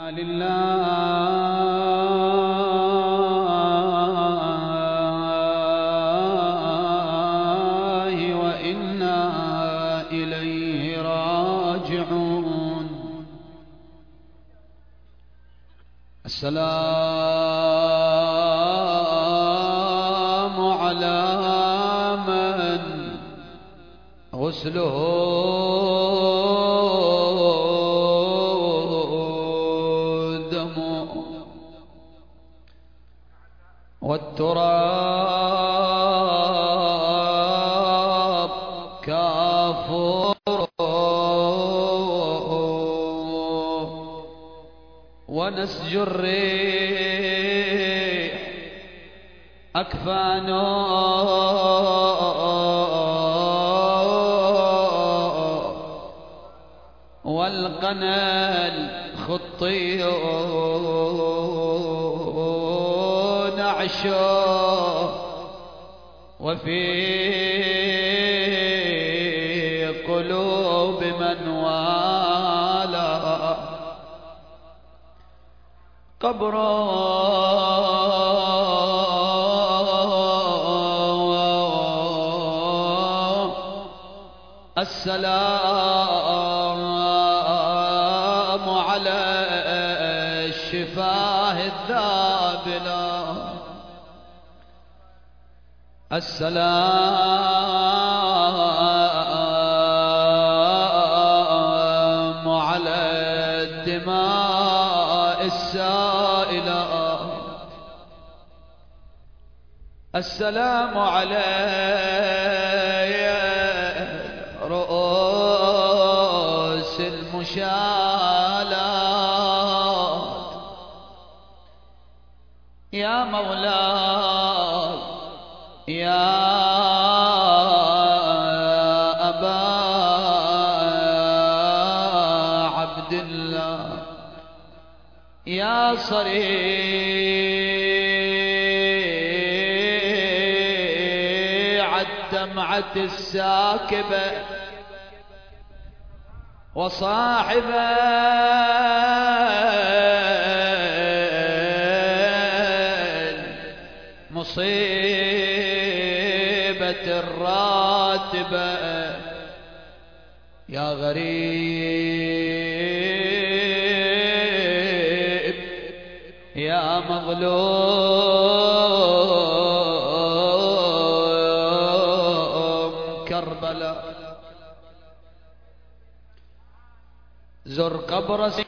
لله الدماء السائلة السلام على رؤوس المشالات يا مولاي صريع الدمعة الساكبة وصاحب مصيبة الراتبة يا غريب مظلوم كربلاء. زر قبر سيل.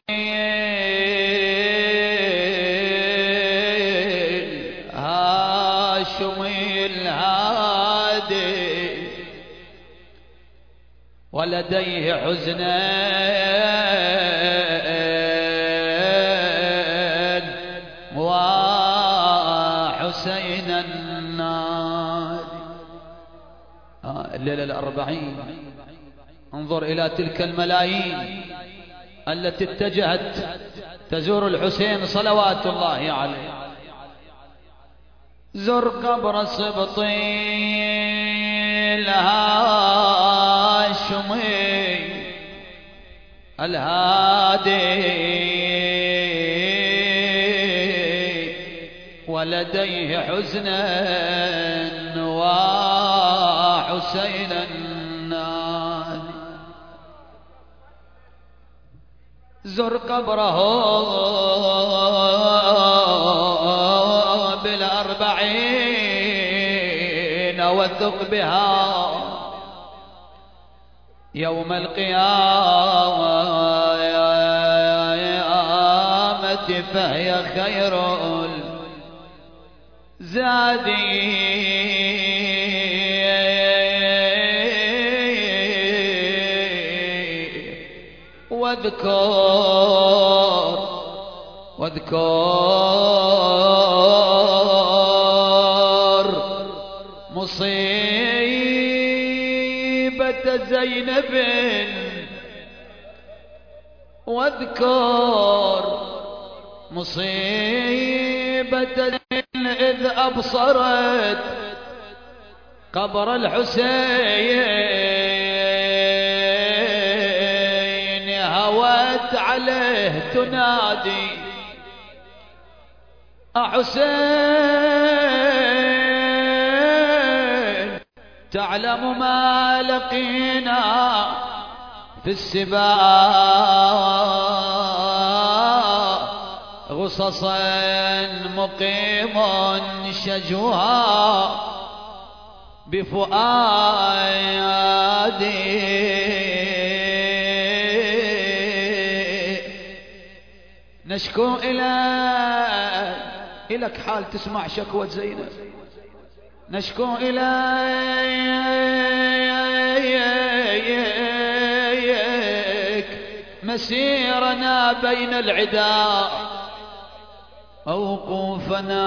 هاشمي الهادي ولديه حزنان الليلة الأربعين. انظر إلى تلك الملايين التي اتجهت تزور الحسين صلوات الله عليه. زر قبر سبطي الهاشمي الهادي. ولديه حزنا وحسينا النادي زر قبره بالأربعين وثق بها. يوم القيامة فهي خير زادي واذكر واذكر مصيبة زينب واذكر مصيبة إذ أبصرت قبر الحسين. عليه تنادي. أحسين تعلم ما لقينا في السباق. غصصا مقيم شجوها بفؤادي. نشكو إلى إلك حال تسمع شكوى زينب. نشكو إليك مسيرنا بين العدا ووقوفنا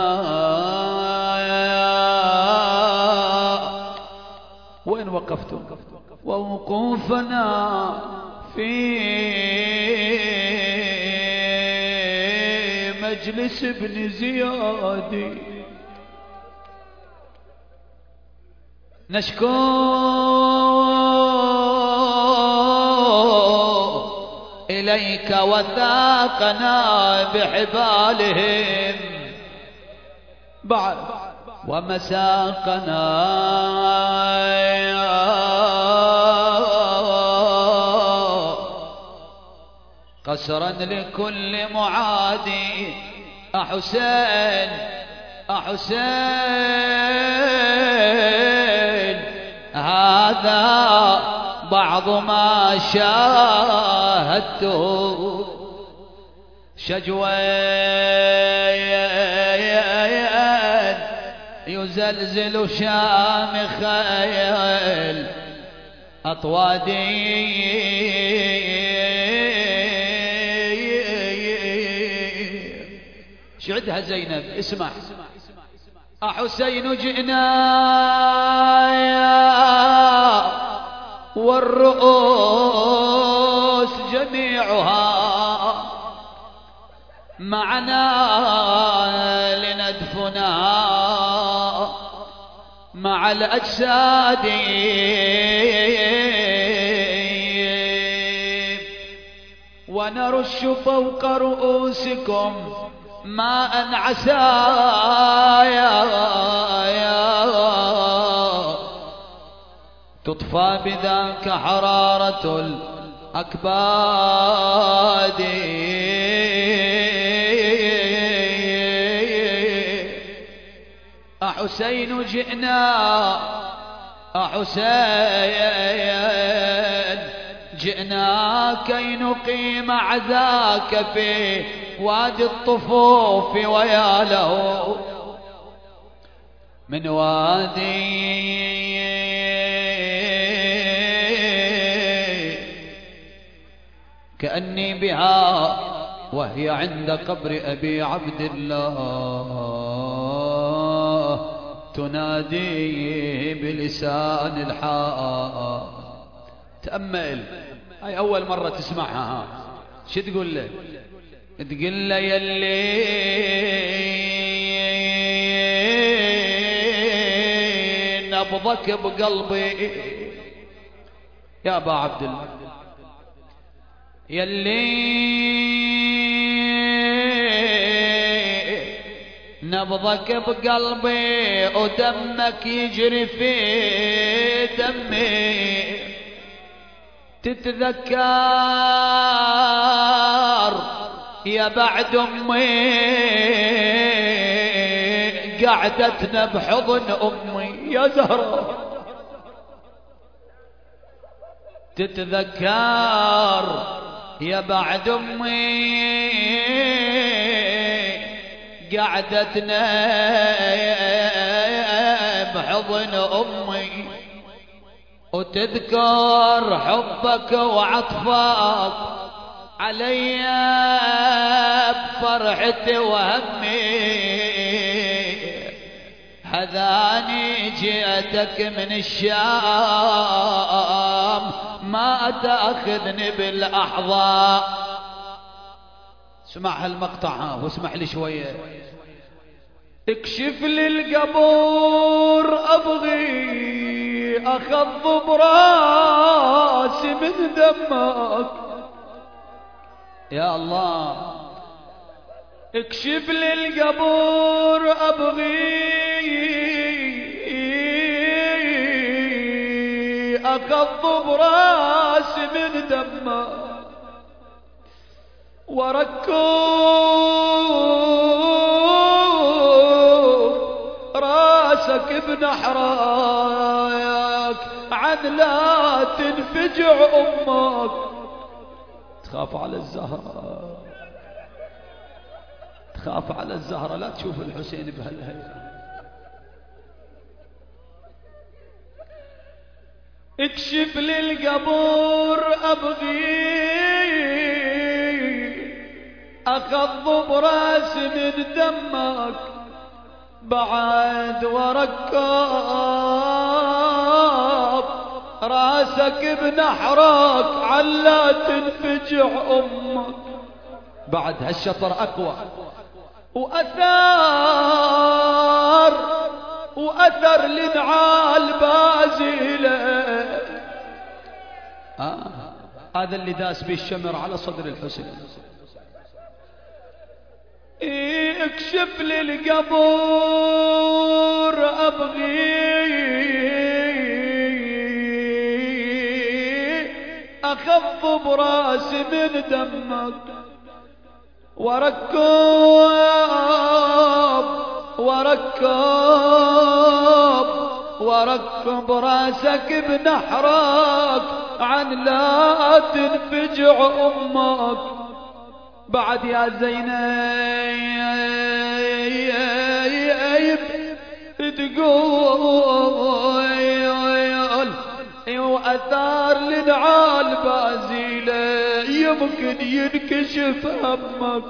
وين وقفتم؟ ووقوفنا في مجلس ابن زياد. نشكو. إليك وثاقنا بحبالهم. بعد. ومساقنا. قسرا لكل معادي. أحسين أحسين هذا بعض ما شاهدته. شجوين يزلزل شامخ أطوادي شعدها زينب. اسمع. أحسين جئنا والرؤوس جميعها معنا لندفنا مع الأجساد. ونرش فوق رؤوسكم ماء عسايا تطفى بذاك حرارة الأكباد. أحسين جئنا أحسين جئنا كي نقيم عزاك في وادي الطفوف ويا له. من وادي كأني بها وهي عند قبر أبي عبد الله. تنادي بلسان الحال. تأمل. هاي أول مرة تسمعها. ها شو تقول له؟ تقول له يلي نبضك بقلبي. يا أبا عبد الله. يلي نبضك بقلبي ودمك يجري في دمي. تتذكر يا بعد أمي. قعدتنا بحضن أمي. يا زهرة. تتذكر يا بعد أمي. قعدتنا بحضن أمي. وتذكر حبك وعطفك. علي بفرحتي وهمي. هذاني جئتك من الشام ما تأخذني بالأحضاء. اسمع هالمقطع ها واسمح لي شوية. اكشف لي القبور أبغي اخض براسي من دمك. يا الله. اكشف لي القبور أبغي. اقض براس من دمه. وركوب راسك بنحراك عن لا تنفجع أمك. تخاف على الزهره تخاف على الزهرة لا تشوف الحسين بهالهيئة. اكشف لي أبغي. اخض براس من دمك. بعد وركاب راسك بنحرك علا تنفجع أمك. بعد هالشطر أقوى. وأثار وأثر لنعال بازلة آه. هذا اللي داس به الشمر على صدر الحسين اكشف لي القبور أبغي اخف براس من دمك. وركب وركب وركب راسك بنحرك عن لا تنفجع أمك. بعد يا زينب تقول واثار لنعال بازيلة. يمكن ينكشف همك.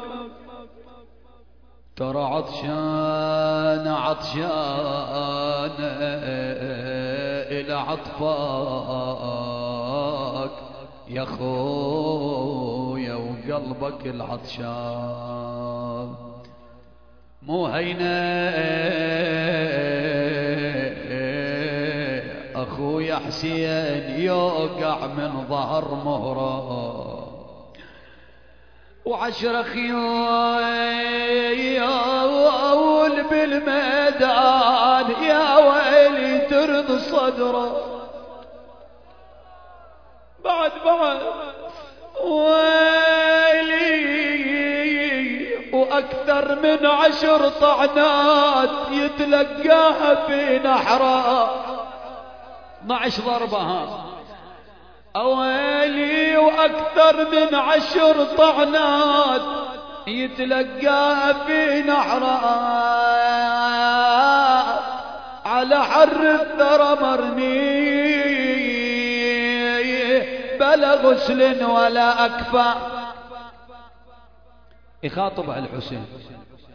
ترى عطشان عطشان إلى عطفك يا خويا وقلبك العطشان. مو هينة اخويا حسين يوقع من ظهر مهرة. وعشر خيول بالميدان يا ويلي ترض صدرة. بعد بعد ويلي وأكثر من عشر طعنات يتلقاها في نحرة. 12 ضربة ها. أويلي وأكثر من عشر طعنات يتلقى في نحرات على حر الثرى مرمي. بلا غسل ولا أكفى. يخاطب على الحسين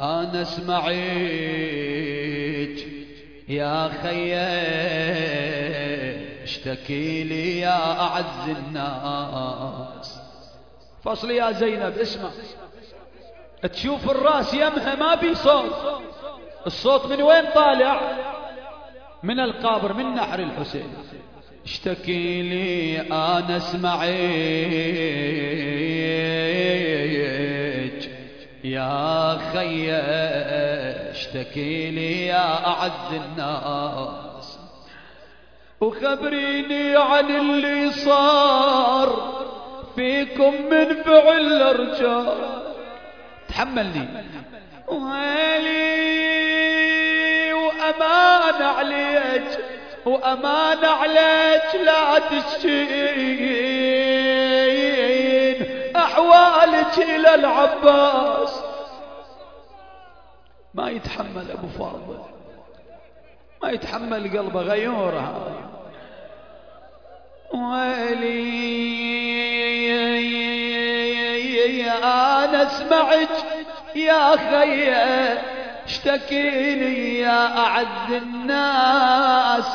أنا اسمعيك يا خيال اشتكي لي يا أعز الناس. فصل يا زينب اسمع. تشوف الرأس يمها ما بي صوت. الصوت من وين طالع؟ من القابر من نحر الحسين. اشتكي لي أنا اسمعيك يا خي اشتكي لي يا أعز الناس. وخبريني عن اللي صار. فيكم من فعل الرجال تحملني. ويلي وأمان عليك. وأمان عليك لا تشين أحوالك إلى العباس. ما يتحمل أبو فاضل. ما يتحمل قلبه غيورها ويلي أنا أسمعك يا خي اشتكي لي يا أعز الناس.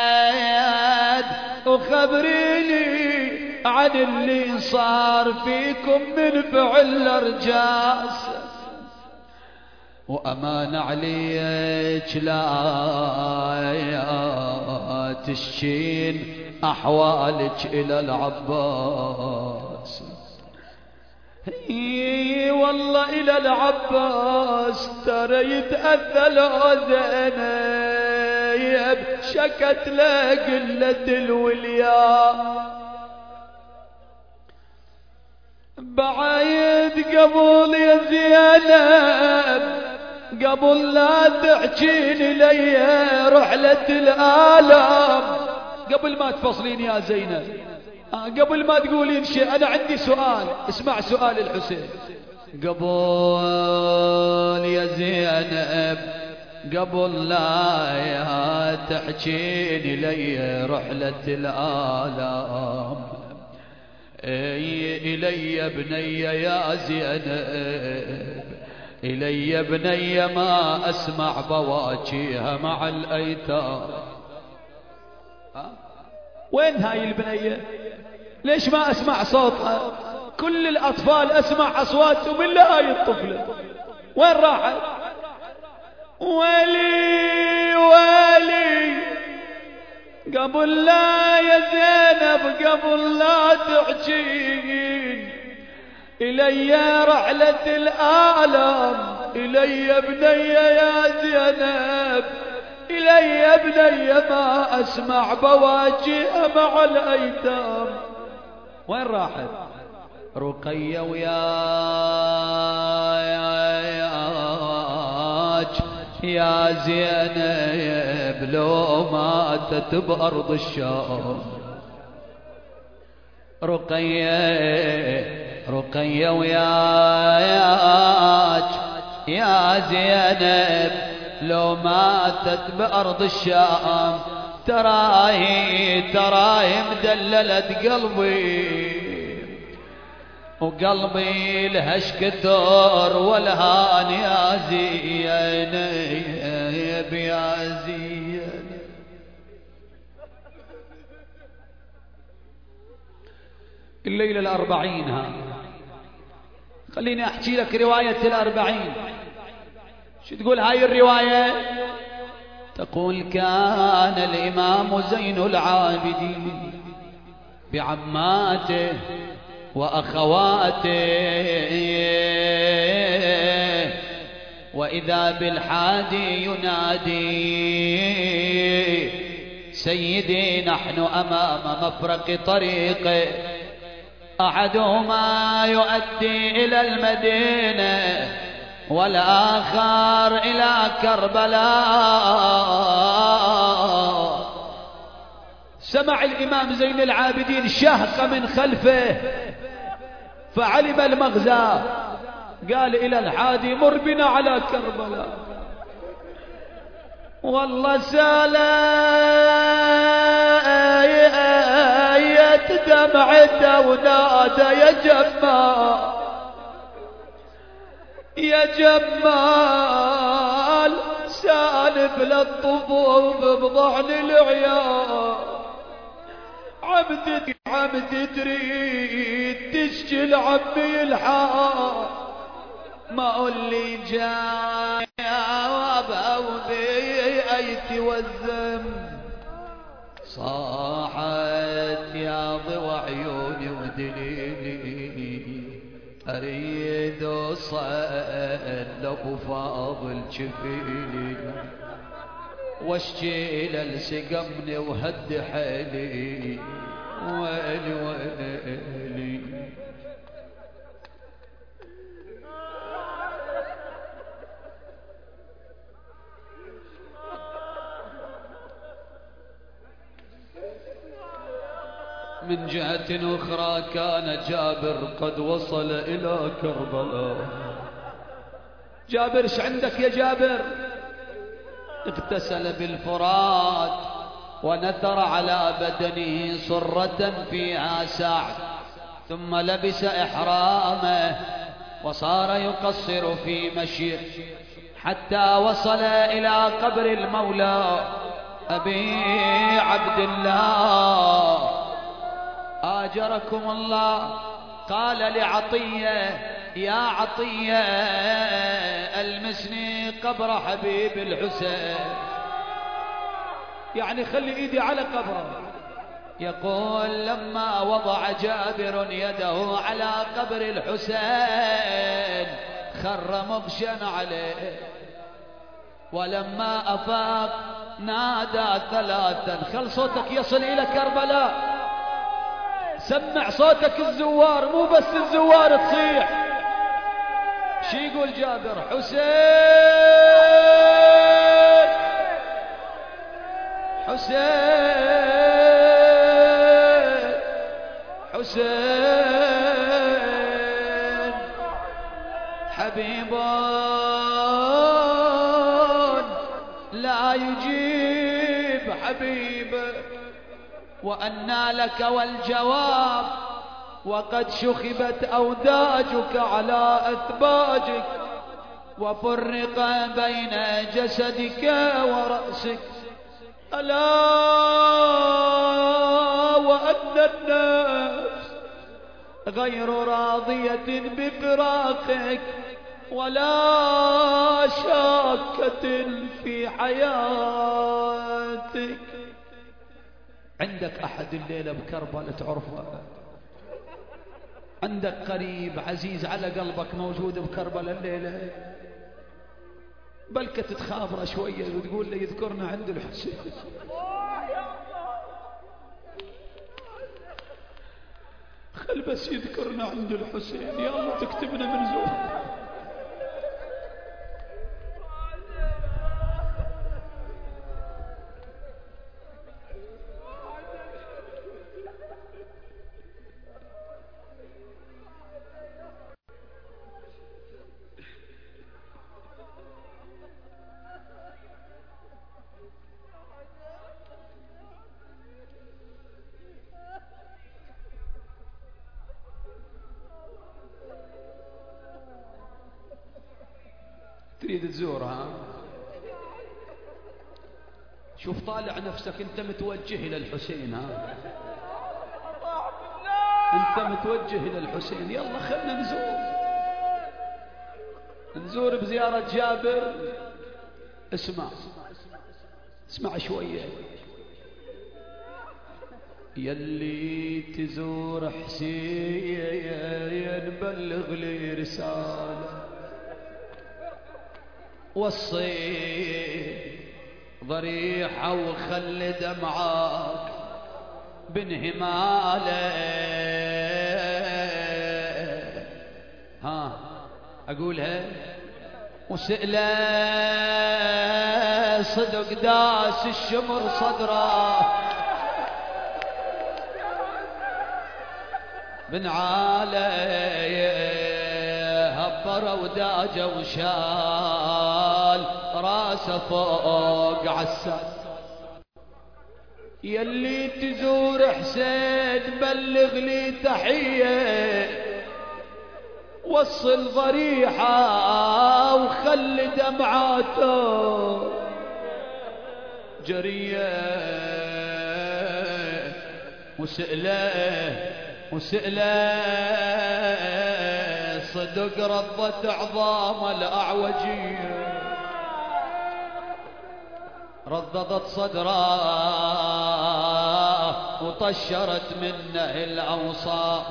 بعد وخبريني عن اللي صار فيكم من فعل الرجاس وأمان عليك لا تشين أحوالك إلى العباس. إي والله إلى العباس ترى يتأذى زينب شكت له قلة الولياء بعيد قبل يا زينب قبل لا تحجين لي رحلة الآلام. قبل ما تفصلين يا زينب. آه قبل ما تقولين شيء أنا عندي سؤال. اسمع سؤال الحسين. قبل يا زينب قبل لا تحجين لي رحلة الآلام. إلي بني يا زينب. إلي بني ما أسمع بواجيها مع الأيتام. وين هاي البنية؟ ليش ما أسمع صوتها؟ كل الأطفال أسمع أصواتهم إلا هاي الطفلة. وين راحت؟ ولي ولي قبل لا يا زينب قبل لا تحجين إلي رحلة الآلام إلي بني يا زينب إلي بني ما أسمع بواجه مع الأيتام. وين راحت؟ رقية ويا يا زينب لو ماتت بأرض الشام. رقية رقية وياك يا زينب لو ماتت بأرض الشام تراهي تراهي مدللت قلبي. وقلبي لهش كثر والهان يا زينب يا زينب. الليلة الأربعين ها خليني أحكي لك رواية الأربعين. شو تقول هاي الرواية؟ تقول كان الإمام زين العابدين بعماته وأخواته. وإذا بالحادي ينادي سيدي نحن أمام مفرق طريقه. أحدهما يؤدي إلى المدينة والآخر إلى كربلاء. سمع الإمام زين العابدين شهق من خلفه فعلم المغزى. قال إلى الحادي مر بنا على كربلاء. والله سلام. دمعته ونادى يا جمال يا جمال سالف للطفوف بضعن العيال. عمدي عمدي تريد تشجل عمي الحال. ما اللي جاي وأبا وبيئتي والذنب. صاحت يا ضوى عيوني ودليلي. أريد أصل لأبو فاضل شفيلي واشجي للسقمني وهد حيلي ويلي ويلي من جهة أخرى كان جابر قد وصل إلى كربلاء. جابر إيش عندك يا جابر؟ اغتسل بالفرات ونثر على بدنه صرة فيها سعد ثم لبس إحرامه وصار يقصر في مشيه حتى وصل إلى قبر المولى أبي عبد الله. آجركم الله. قال لعطية يا عطية ألمسني قبر حبيب الحسين. يعني خلي إيدي على قبره. يقول لما وضع جابر يده على قبر الحسين خر مغشا عليه. ولما أفاق نادى ثلاثا. خل صوتك يصل إلى كربلاء. سمع صوتك الزوار مو بس الزوار تصيح. شي يقول جابر حسين؟ حسين حسين. حبيب لا يجيب حبيب وأنى لك والجواب وقد شخبت أوداجك على أثباجك وفرق بين جسدك ورأسك. ألا وأن الناس غير راضية بفراقك ولا شاكة في حياتك. عندك أحد الليلة بكربلاء تعرفه عندك قريب عزيز على قلبك موجود بكربلاء الليلة؟ بلك تتخابره شوية وتقول له يذكرنا عند الحسين. خل بس يذكرنا عند الحسين. يا الله تكتبنا من زور نفسك انت متوجه إلى الحسين ها؟ انت متوجه إلى الحسين. يلا خلنا نزور. نزور بزيارة جابر. اسمع اسمع شوية. يلي تزور حسين بلغ لي رسالة. وصي ضريحة وخل دمعاك بنهماله ها أقولها؟ وسئله صدق داس الشمر صدره بن علي هبر وداجه وشال. راسه فوق عسال يلي تزور حسين بلغ لي تحية. وصل ضريحة وخلي دمعاته. جرية وسئله وسئله صدق رضت عظام الأعوجية. رددت صدره وطشرت منه الأوصاف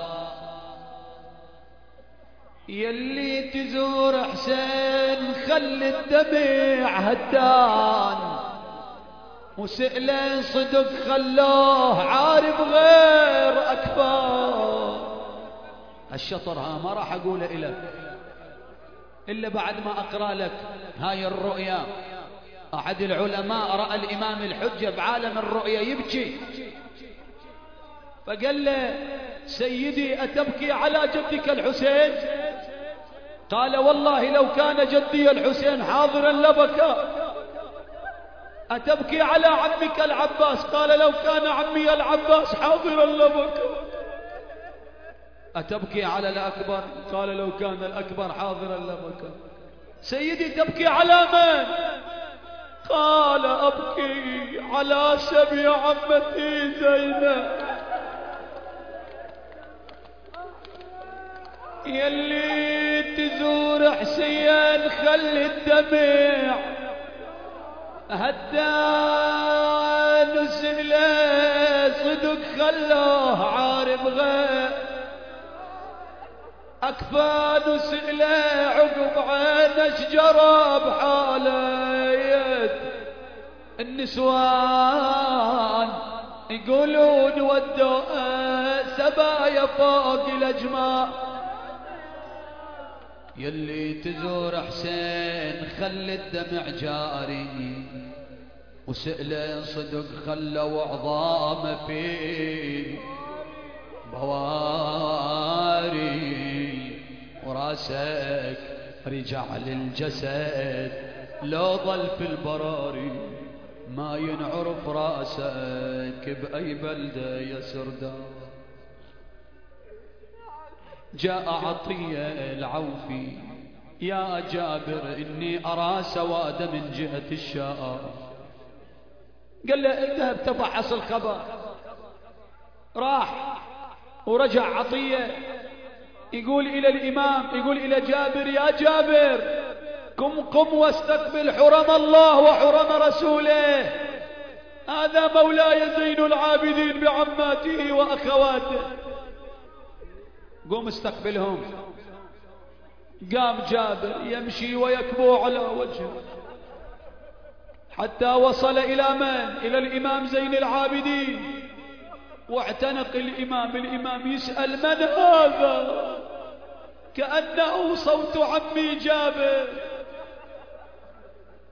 يلي تزور حسين خلي الدمع هدان. وسئله صدق خلوه عارف غير أكبر. الشطر ها ما راح أقوله إلك إلا بعد ما أقرأ لك. هاي الرؤيا. أحد العلماء رأى الإمام الحجة بعالم الرؤيا يبكي. فقال له سيدي أتبكي على جدك الحسين؟ قال والله لو كان جدي الحسين حاضرا لبكى. أتبكي على عمك العباس؟ قال لو كان عمي العباس حاضرا لبكى. أتبكي على الأكبر؟ قال لو كان الأكبر حاضرا لبكى. سيدي تبكي على من؟ قال أبكي على سبي عمتي زينب يلي تزور حسين خلي الدمع. هدى نزل صدق خلوه عارب غير. أكفان وسئله عقب عين شجرة بحالة. النسوان يقولون ودوا سبايا فوق الأجماع. يلي تزور حسين خلي الدمع جاري. وسئله صدق خلوا عظام في بواري. وراسك رجع للجسد لو ظل في البراري. ما ينعرف رأسك بأي بلدة يا سردار جاء عطية العوفي يا جابر إني أرى سواد من جهة الشاء قال له اذهب تفحص الخبر. راح ورجع عطية يقول إلى الإمام يقول إلى جابر يا جابر قم قم واستقبل حرم الله وحرم رسوله. هذا مولاي زين العابدين بعماته وأخواته. قم استقبلهم. قام جابر يمشي ويكبو على وجهه. حتى وصل إلى من؟ إلى الإمام زين العابدين. واعتنق الإمام الإمام يسأل من هذا؟ كأنه صوت عمي جابر.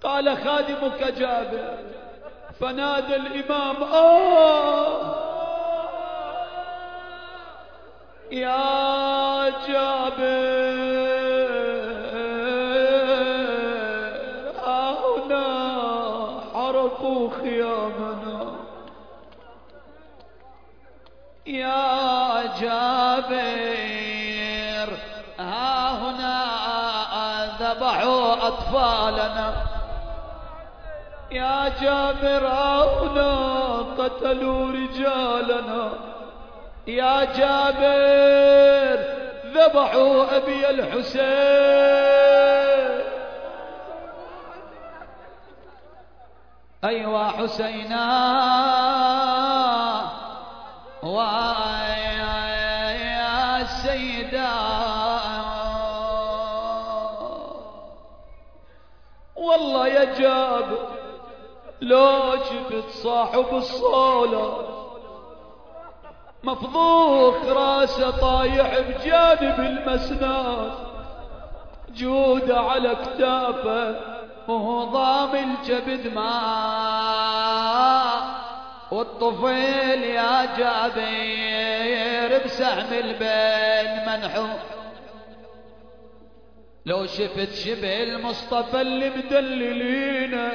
قال خادمك جابر. فنادى الإمام آه! يا جابر هنا حرقوا خيامنا. يا جابر ها هنا ذبحوا أطفالنا. يا جابر هنا قتلوا رجالنا. يا جابر ذبحوا أبي الحسين. أيوا حسينا. ويا السيدة والله يا جابر لو شفت صاحب الصولة. مفضوخ راسه طايح بجانب المسناد جودة على كتافه وهو ضام الجبد ماء. والطفيل يا جابير بسهم البين منحو لو شفت شبه المصطفى اللي مدللينه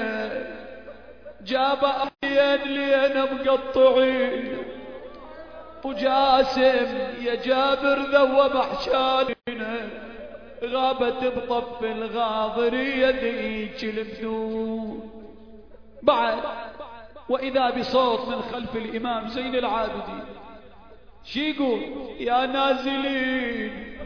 جاب أحيان لينا مقطعين. وجاسم يا جابر ذوب احشاننا غابت بطف الغاضرية ذيك البدون بعد وإذا بصوت من خلف الإمام زين العابدين. شيقول يا نازلين.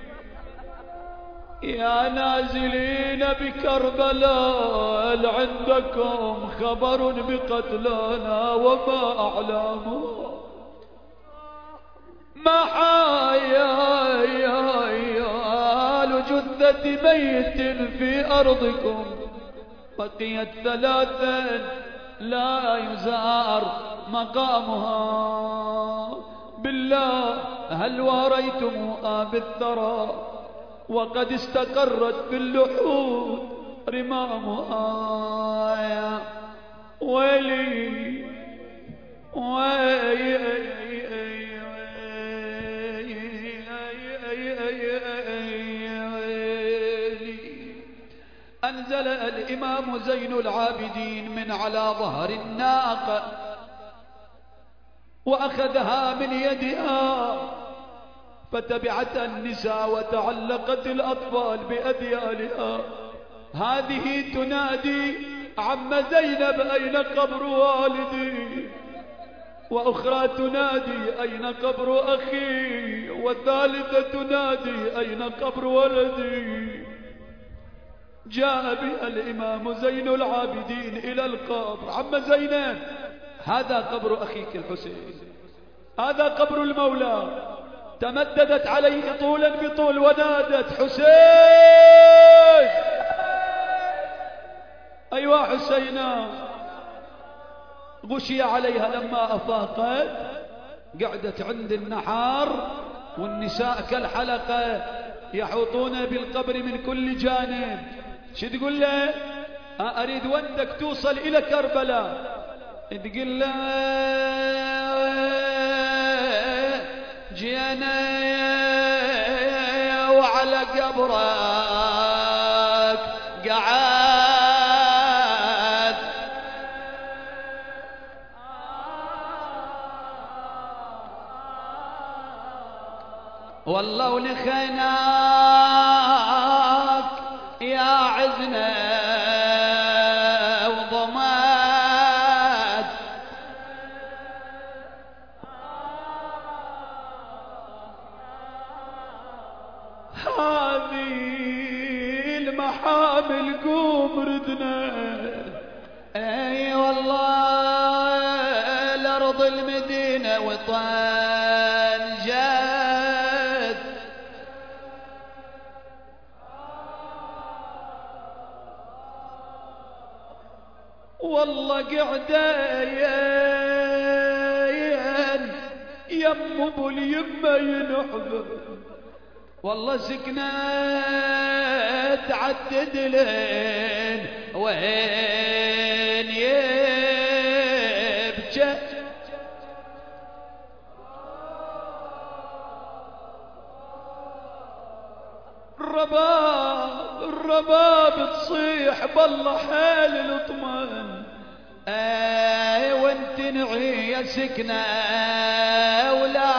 يا نازلين بكربلاء عندكم خبر بقتلنا وما أعلامه محايا جثة ميت في أرضكم بقيت ثلاثا لا يزار مقامها. بالله هل واريتموها بالثرى؟ وقد استقرت في اللحود رمامها ويلي ويلي أنزل الإمام زين العابدين من على ظهر الناقة وأخذها من يدها. فتبعت النساء وتعلقت الأطفال بأذيالها. هذه تنادي عم زينب أين قبر والدي؟ وأخرى تنادي أين قبر أخي؟ والثالثة تنادي أين قبر ولدي؟ جاء بها الإمام زين العابدين إلى القبر. عم زينب هذا قبر أخيك الحسين. هذا قبر المولى. تمددت عليه طولا بطول ونادت حسين. أيوا حسينا غشي عليها لما أفاقت قعدت عند النحار والنساء كالحلقة يحوطون بالقبر من كل جانب. شو تقول له؟ أريد ودك توصل إلى كربلاء. تقول له جينا وعلى قبرك قعد. والله ولخيناك ينحب والله سكنت عدد لين وين يبكى. الرباب الرباب تصيح بالله حال الاطمان اي وانت نعي يا سكنة ولا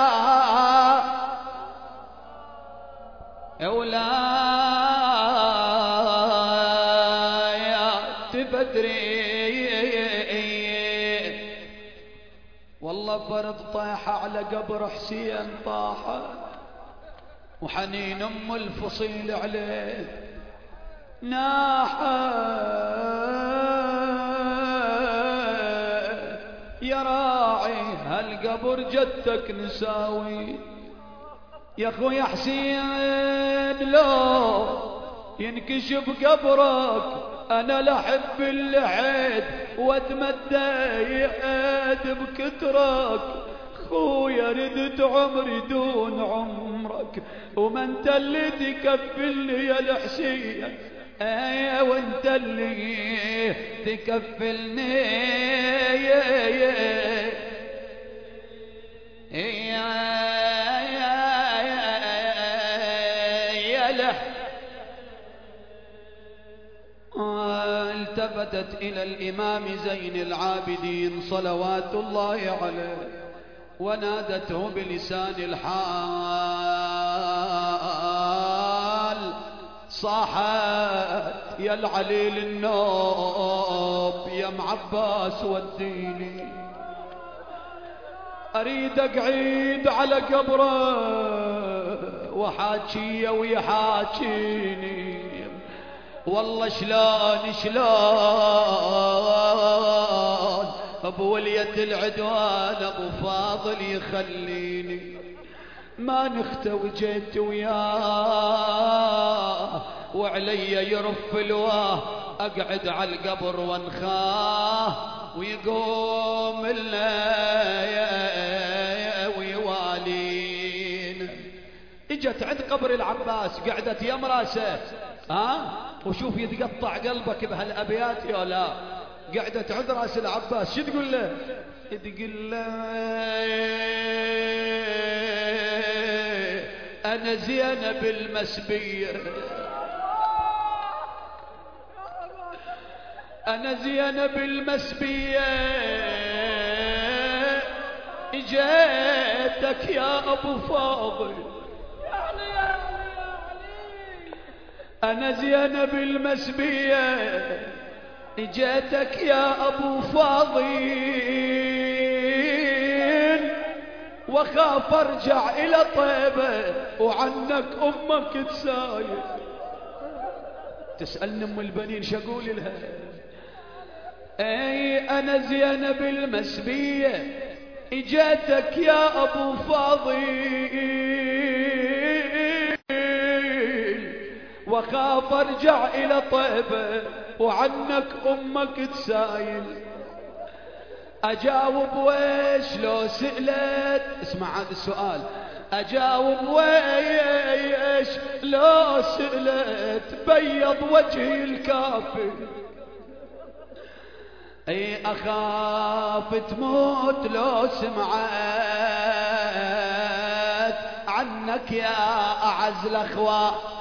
ولا يا تبدري. والله فرض طاح على قبر حسين طاح وحنين أم الفصيل عليه ناحى يا راعي هالقبر جدك نساوي. يا اخويا حسين لو ينكشف قبرك. أنا لحب اللحد واتمديت بكترك. خويا ردت عمري دون عمرك. وما أنت اللي تكفلني يا الحسين. إيه وأنت اللي تكفلني يا يا التفتت إلى الإمام زين العابدين صلوات الله عليه ونادته بلسان الحال صاحت يا العليل النوب يا معباس وديني أريد أقعد على قبره وحاكيه ويحاكيني والله شلون شلون؟ أبو ولية العدوان أبو فاضل يخليني. ما نختوي جيت وياه وعلي يرف الواه. أقعد على القبر وانخاه ويقوم الليل ويوالين إجت عند قبر العباس قعدت يم راسه ها؟ وشوف يتقطع قلبك بهالأبيات يا لا. قعدت عند راس العباس شو تقول له؟ تقول له أنا زينب المسبيه أنا زينب المسبيه جيتك يا أبو فاضل. أنا زينب المسبيه جيتك يا أبو فاضل. وخاف أرجع إلى طيبة وعنك أمك تسايل تسألني أم البنين شقول لها؟ أي أنا زينب المسبيه اجيتك يا أبو فاضل. وخاف أرجع إلى طيبة وعنك أمك تسايل. أجاوب ويش لو سئلت اسمع هذا السؤال. أجاوب ويش لو سئلت بيض وجهي الكافي. أي أخاف تموت لو سمعت. عنك يا أعز الأخوة.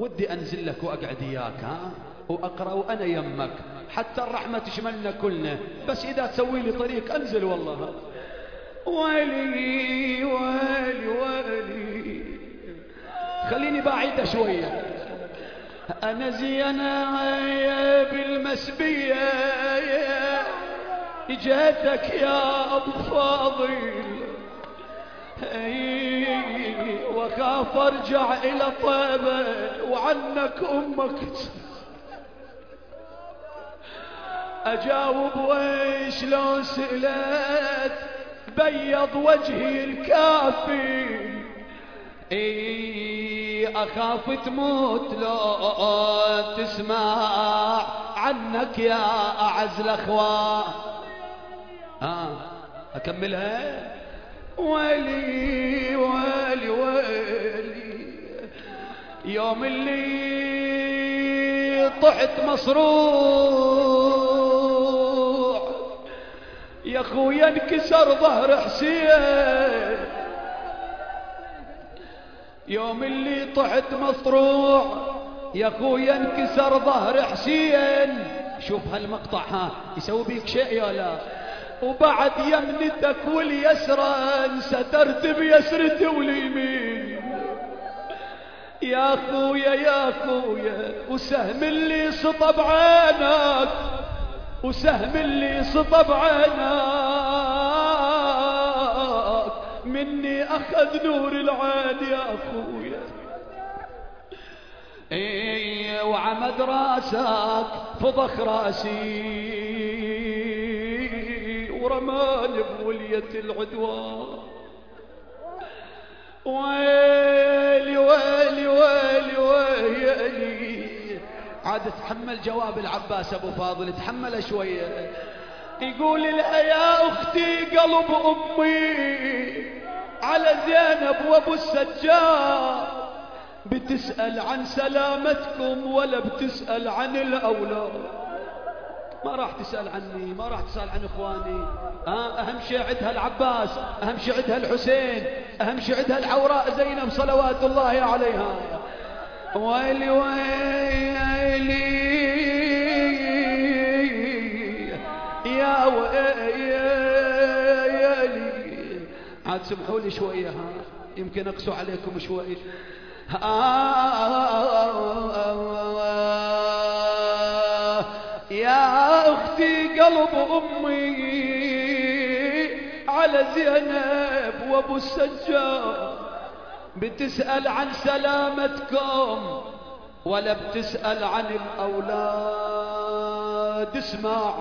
ودي أنزل لك وأقعد إياك ها؟ وأقرأ وأنا يمك حتى الرحمة تشملنا كلنا. بس إذا تسوي لي طريق أنزل والله. ويلي ويلي ويلي. خليني بعيدة شوية. أنا زينة بالمسبية. جيتك يا أبو فاضل. وخاف ارجع إلى طيبة وعنك أمك. أجاوب ويش لو سألت بيض وجهي الكافي. إي أخاف تموت لو تسمع عنك يا أعز الأخوة. ها أكملها؟ ويلي ويلي ويلي يوم اللي طحت مصروع يا خويا انكسر ظهر حسين. يوم اللي طحت مصروع يا خويا انكسر ظهر حسين. شوف هالمقطع ها يسوي بيك شيء يا لا. وبعد يمنتك واليسرى سترت بيسرتي واليمين يا خويا يا خويا وسهم اللي سطب عينك وسهم اللي سطب عينك مني أخذ نور العين يا خويا إيه وعمد راسك فضخ راسي. ورماني بولية العدوان. ويلي ويلي ويلي ويلي عاد تحمل جواب العباس أبو فاضل تحمل شوية يقول لها يا أختي قلب أمي على زينب وأبو السجاد. بتسأل عن سلامتكم ولا بتسأل عن الأولاد. ما راح تسأل عني ما راح تسأل عن إخواني. آه أهم شيء عندها العباس أهم شيء عندها الحسين أهم شيء عندها العوراء زينب صلوات الله عليها. ويلي ويلي يا ويلي. عاد سمحوا لي شوية ها؟ يمكن اقسو عليكم شوي. يا قلب أمي على زينب وأبو السجاد بتسأل عن سلامتكم ولا بتسأل عن الأولاد. اسمع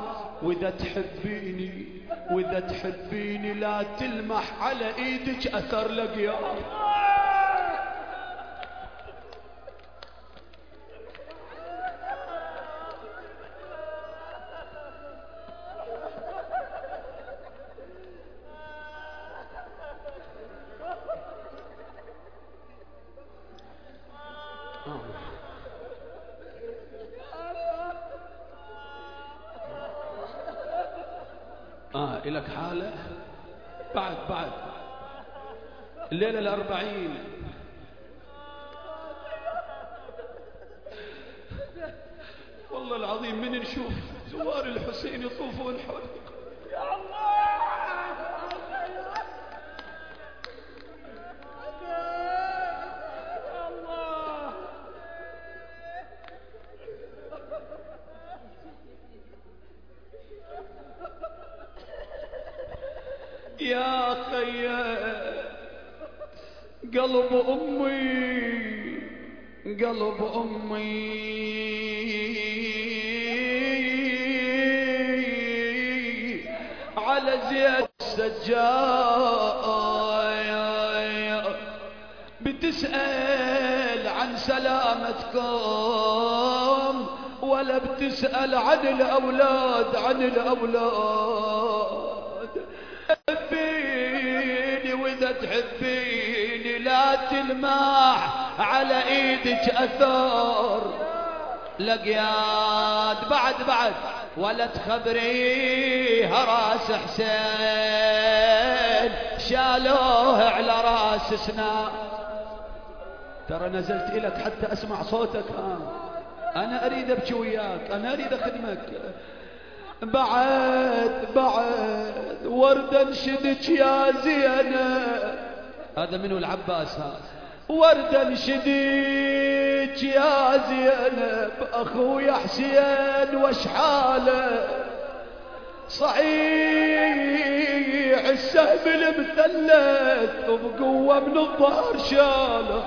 وإذا تحبيني وإذا تحبيني لا تلمح على إيدك أثر لقيار الليلة الأربعين. والله العظيم من نشوف زوار الحسين يطوفون حوله يا الله يا خيا قلب أمي قلب أمي. على زياد السجاد بتسأل عن سلامتكم ولا بتسأل عن الأولاد عن الأولاد. حبيني وإذا تحبيني تلمح على إيدك أثار لقياد بعد بعد ولا تخبريها رأس حسين. شالوه على رأس سنا ترى نزلت إلك حتى أسمع صوتك. ها أنا أريد أبكي وياك أنا أريد أخدمك. بعد بعد ورد أنشدك يا زينب. هذا منو العباس؟ هذا ورد انشدك يا زينب اخويا حسين وش حاله؟ صحيح السهم المثلث وبقوة من الظهر شاله.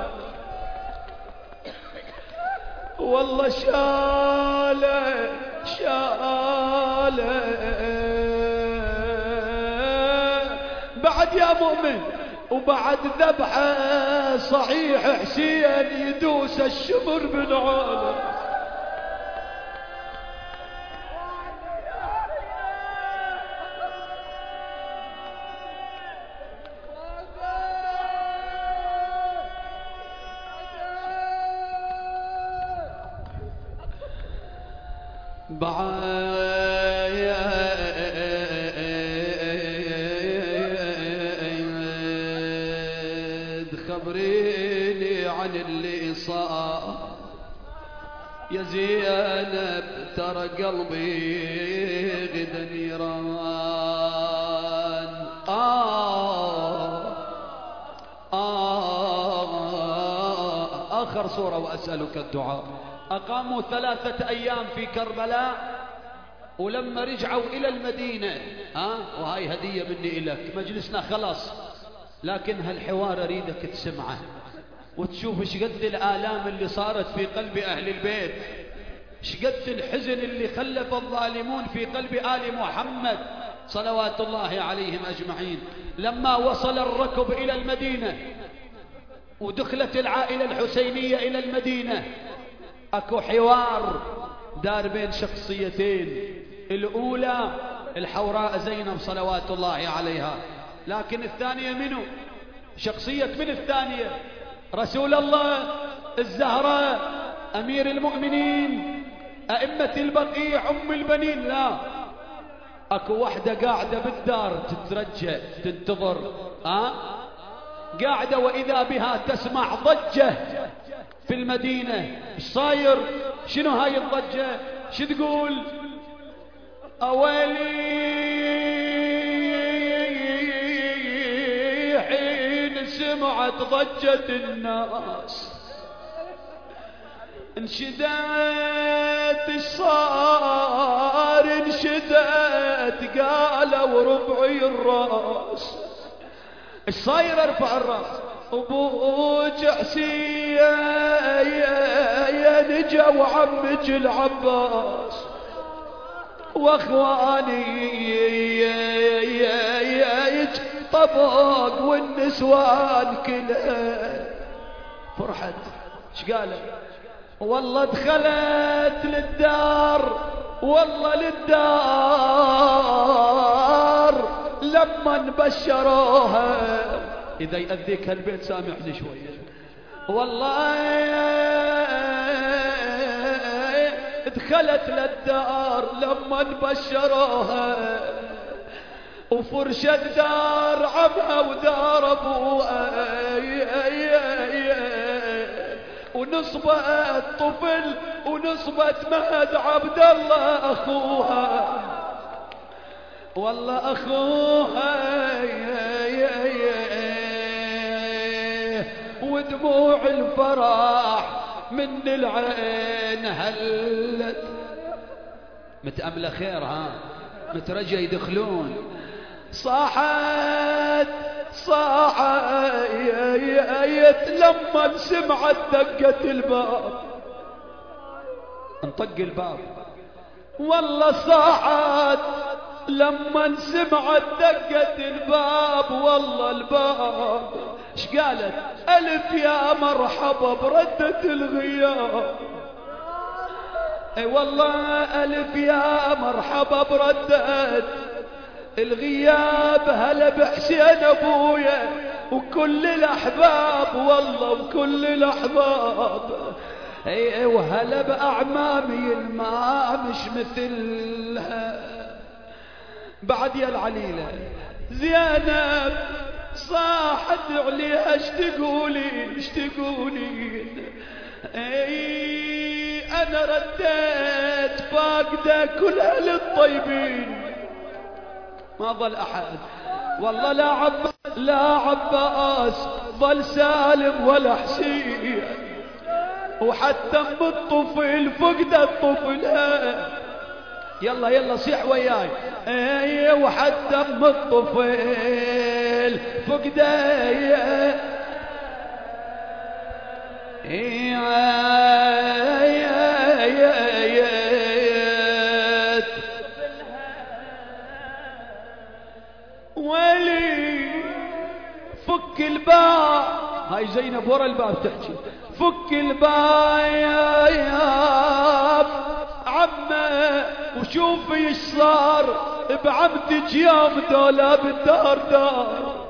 والله شاله شاله. بعد يا مؤمن وبعد ذبحة صحيح حسين يدوس الشمر بعد صورة وأسألك الدعاء. أقاموا ثلاثة أيام في كربلاء ولما رجعوا إلى المدينة ها؟ وهاي هدية مني إلك. مجلسنا خلاص. لكن هالحوار أريدك تسمعه. وتشوف إيش قد الآلام اللي صارت في قلب أهل البيت. إيش قد الحزن اللي خلف الظالمون في قلب آل محمد صلوات الله عليهم أجمعين. لما وصل الركب إلى المدينة ودخلت العائلة الحسينية إلى المدينة. أكو حوار دار بين شخصيتين الأولى الحوراء زينب صلوات الله عليها. لكن الثانية منو؟ شخصية من الثانية؟ رسول الله الزهراء أمير المؤمنين أئمة البقيع أم البنين. لا. أكو واحدة قاعدة بالدار تترجى تنتظر. ها؟ قاعدة وإذا بها تسمع ضجة في المدينة. إيش صاير؟ شنو هاي الضجة؟ شو تقول؟ أولي حين سمعت ضجة الناس. انشدت الصار انشدت قالوا ربعي الراس. إيش صاير ارفع الراس أبوك حسين نجا وعمك العباس. وأخواني طبق والنسوان كلها. فرحت. إيش قالت والله دخلت للدار والله للدار. لما بشروها إذا يأذيك هالبيت سامحني شوية والله دخلت للدار لما بشروها وفرشت دار عمها ودار أبوها. ونصبت طفل ونصبت مهد عبد الله أخوها. والله اخوها ودموع الفرح من العين هلت. متأملة خير ها؟ مترجى يدخلون. صاحت صاحت لما سمعت دقة الباب. انطق الباب. والله صاحت. لما سمعت دقة الباب والله الباب. إيش قالت؟ ألف يا مرحبا بردة الغياب. إي والله ألف يا مرحبا بردة الغياب. هلا بحسين أبويا؟ وكل الأحباب والله وكل الأحباب. إي وهلا بأعمامي الما مش مثلها؟ بعد يا العليلة زينب صاحت عليها اش تقولين اش تقولين إي أنا رديت فاقدة كل أهل الطيبين. ما ظل أحد. والله لا عباس لا عباس ظل سالم ولا حسين. وحتى ام الطفل فقد الطفل. يلا يلا صيح وياي. إيه وحتى ام الطفل فقد ولي فك الباب هاي زينب ورا الباب تحكي. فك الباب وشوفي إيش صار بعمتك يوم دولاب الدار دار.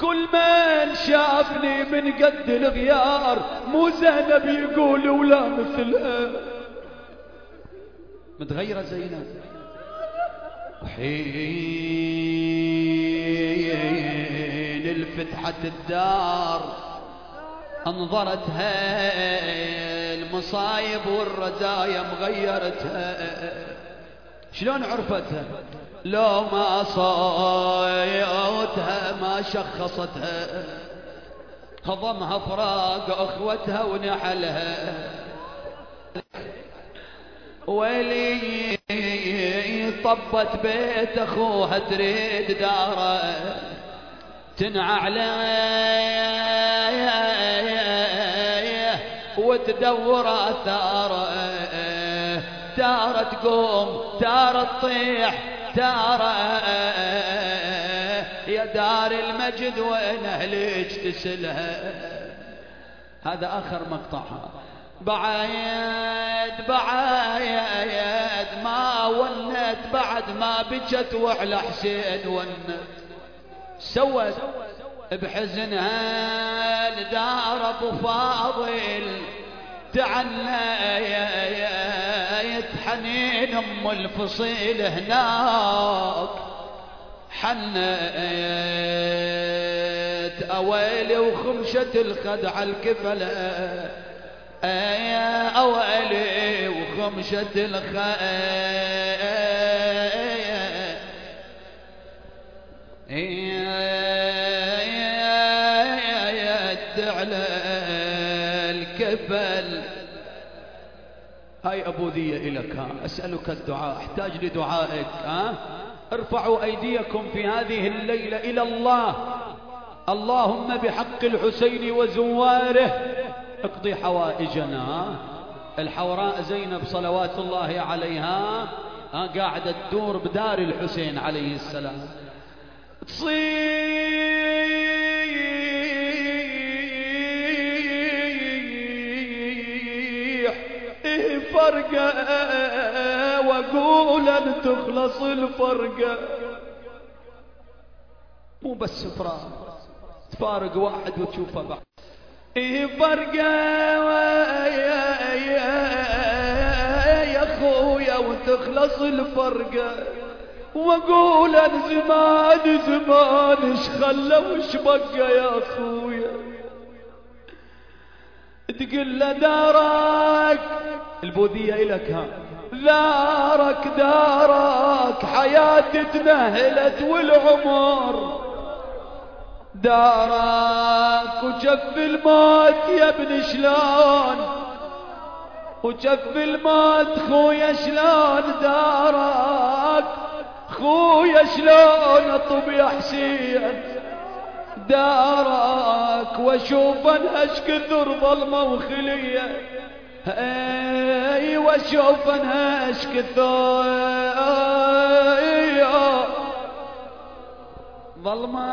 كل من شافني من قد الغيار مو زينب يقول ولا مثلها متغيرة زينب. وحين الفتحة الدار أنظرتها المصايب والرزايا مغيرتها. شلون عرفتها لو ما صايتها ما شخصتها هضمها فراق أخوتها ونحلها. ويلي طبت بيت أخوها تريد داره. تنعى عليه وتدور آثاره. تارة تقوم تارة تطيح تارة يا دار المجد وين اهلك تسلها؟ هذا آخر مقطعها بعايد بعايد ما ونت بعد ما بجت وعلى حسين ونت. سوت بحزنها لدار أبو فاضل. تعنى حنين أم الفصيل هناك. حنيت أويلي وخمشة الخدع الكفلة يا أويلي وخمشة الخيل هاي أبو ذي إلك ها؟ أسألك الدعاء أحتاج لدعائك ها؟ ارفعوا أيديكم في هذه الليلة إلى الله. اللهم بحق الحسين وزواره. اقضي حوائجنا الحوراء زينب صلوات الله عليها قاعدة تدور بدار الحسين عليه السلام. تصيح فرقة واقول أن تخلص الفرقة مو بس فراق تفارق واحد وتشوفه بعد. إيه فرقة يا يا أخويا وتخلص الفرقة واقول أن زمان زمان إيش خلى وش بقى يا أخويا؟ تقول له دارك البوذية إلك ها. دارك دارك حياتي تنهلت والعمر. دارك وجف الموت يا ابن شلون؟ وجف الموت خويا شلون؟ دارك خويا شلون؟ اطب يا حسين. دارك واشوف انهش كثر ظلمه وخليه أي واشوف انهش كثر ظلمة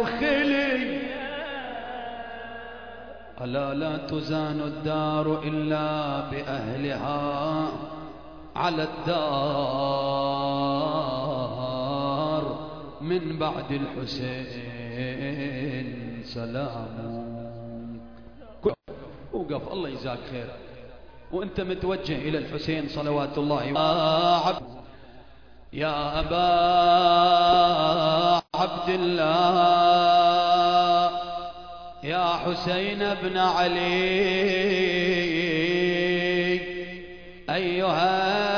وخلي ألا لا تزان الدار إلا بأهلها على الدار. من بعد الحسين سلام وقف الله يجزاك خير. وأنت متوجه إلى الحسين صلوات الله يا أبا عبد الله يا حسين بن علي أيها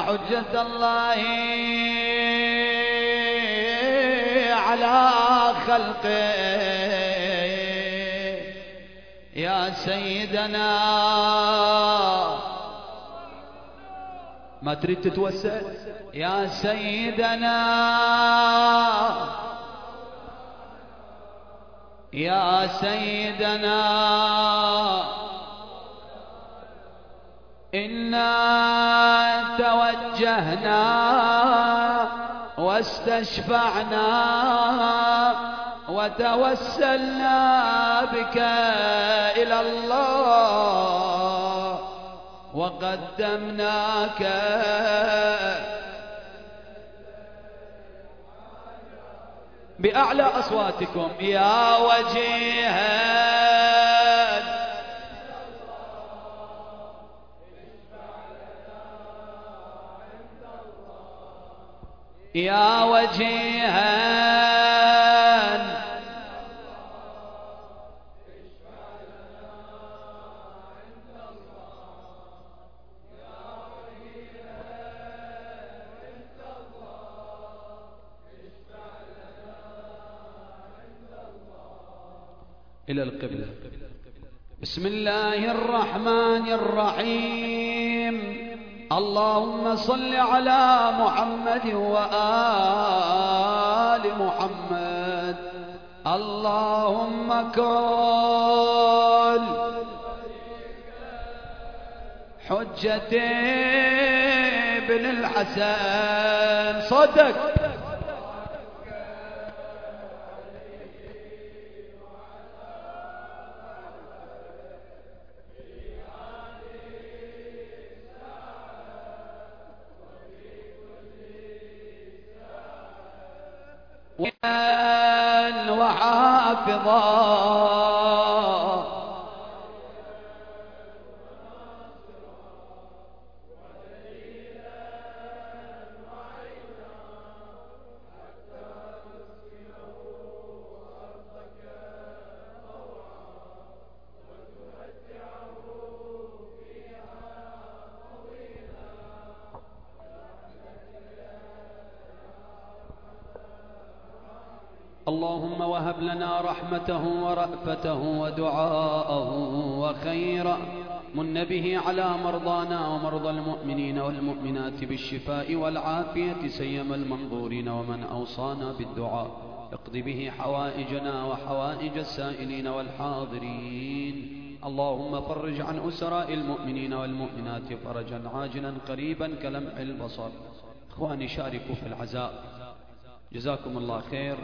حجة الله على خلقه. يا سيدنا ما تريد تتوسع يا سيدنا يا سيدنا إنا توجهنا واستشفعنا وتوسلنا بك إلى الله وقدمناك. بأعلى أصواتكم يا وجيها يا وجيها إلى القبلة. بسم الله الرحمن الرحيم. اللهم صل على محمد وآل محمد. اللهم كل حجة ابن الحسن. صدق. وحافظا. رحمته ورأفته ودعاءه وخيرا من به على مرضانا ومرضى المؤمنين والمؤمنات بالشفاء والعافية سيما المنظورين ومن أوصانا بالدعاء. اقض به حوائجنا وحوائج السائلين والحاضرين. اللهم فرج عن أسراء المؤمنين والمؤمنات فرجا عاجلا قريبا كلمح البصر. إخواني شاركوا في العزاء. جزاكم الله خير.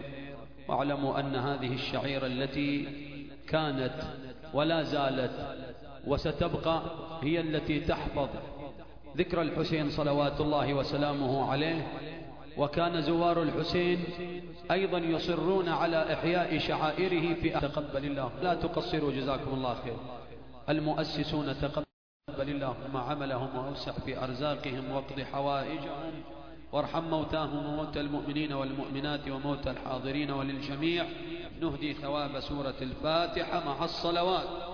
واعلموا أن هذه الشعيرة التي كانت ولا زالت وستبقى هي التي تحفظ ذكر الحسين صلوات الله وسلامه عليه وكان زوار الحسين أيضا يصرون على إحياء شعائره في تقبل الله. لا تقصروا جزاكم الله خير. المؤسسون تقبل الله ما عملهم وأوسع في أرزاقهم واقض حوائجهم. وارحم موتاهم وموتى المؤمنين والمؤمنات وموتى الحاضرين وللجميع. نهدي ثواب سورة الفاتحة مع الصلوات.